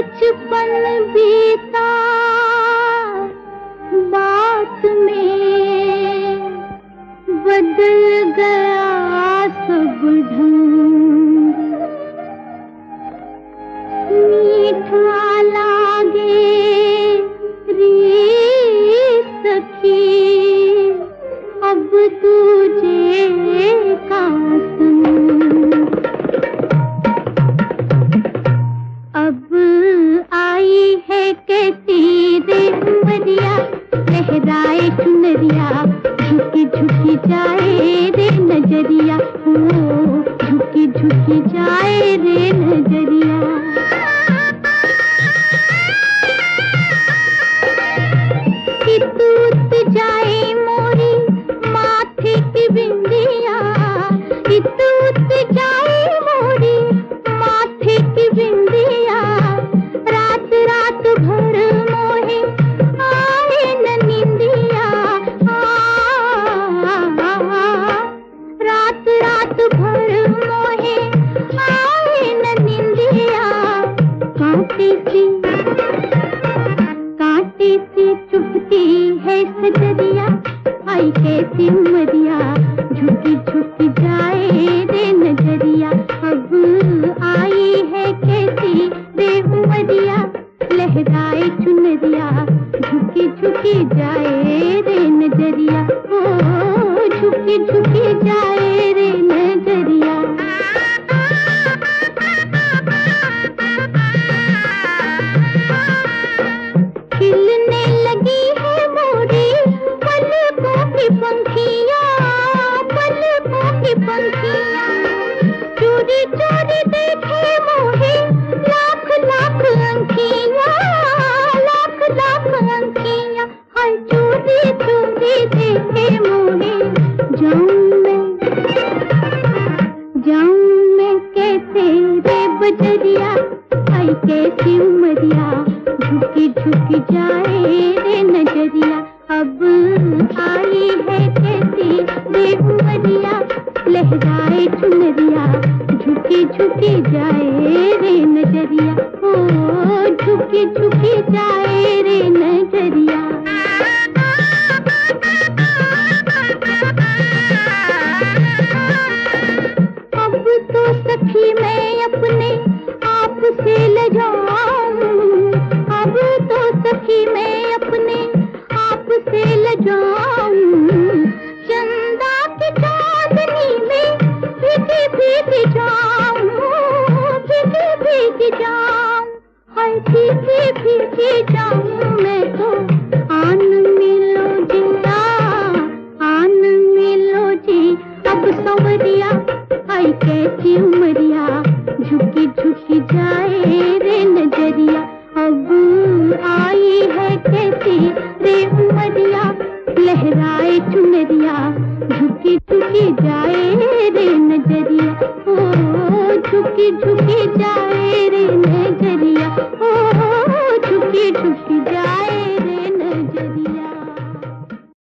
बचपन बीता बात में बदल गया सब ढंग। मीठा लागे रे सखी अब तुझे लहराए चुनरिया, झुकी झुकी जाए रे नज़रिया। ओ, झुकी झुकी जाए रे नज़रिया। जाए मोरी माथे की बिंदिया तूत जाए आई कैसी उमरिया झुकी झुकी जाए रे नज़रिया। अब आई है कैसी उमरिया लहराए चुनरिया, झुकी झुकी जाए रे नज़रिया। ओ, झुकी झुकी की पंखिया पलकों की पंखिया। चोरी चोरी देखे मोहे, लाख लाख अंकिया लाख लाख हाय चोरी चोरी देखे मोहे, जाऊँ मैं जाऊँ मैं कैसे रे बजरिया कैसी उमरिया, झुकी झुकी जाए झुकी झुकी जाए रे नज़रिया। ओ झुकी झुकी जाए रे नज़रिया। तो। आन मिलो आन मिलो जी। अब आई कैसी उमरिया? झुकी झुकी जाए रे नज़रिया। अब आई है कैसी रे उमरिया? लहराए चुनरिया। झुकी झुकी जाए रे नज़रिया। झुकी झुकी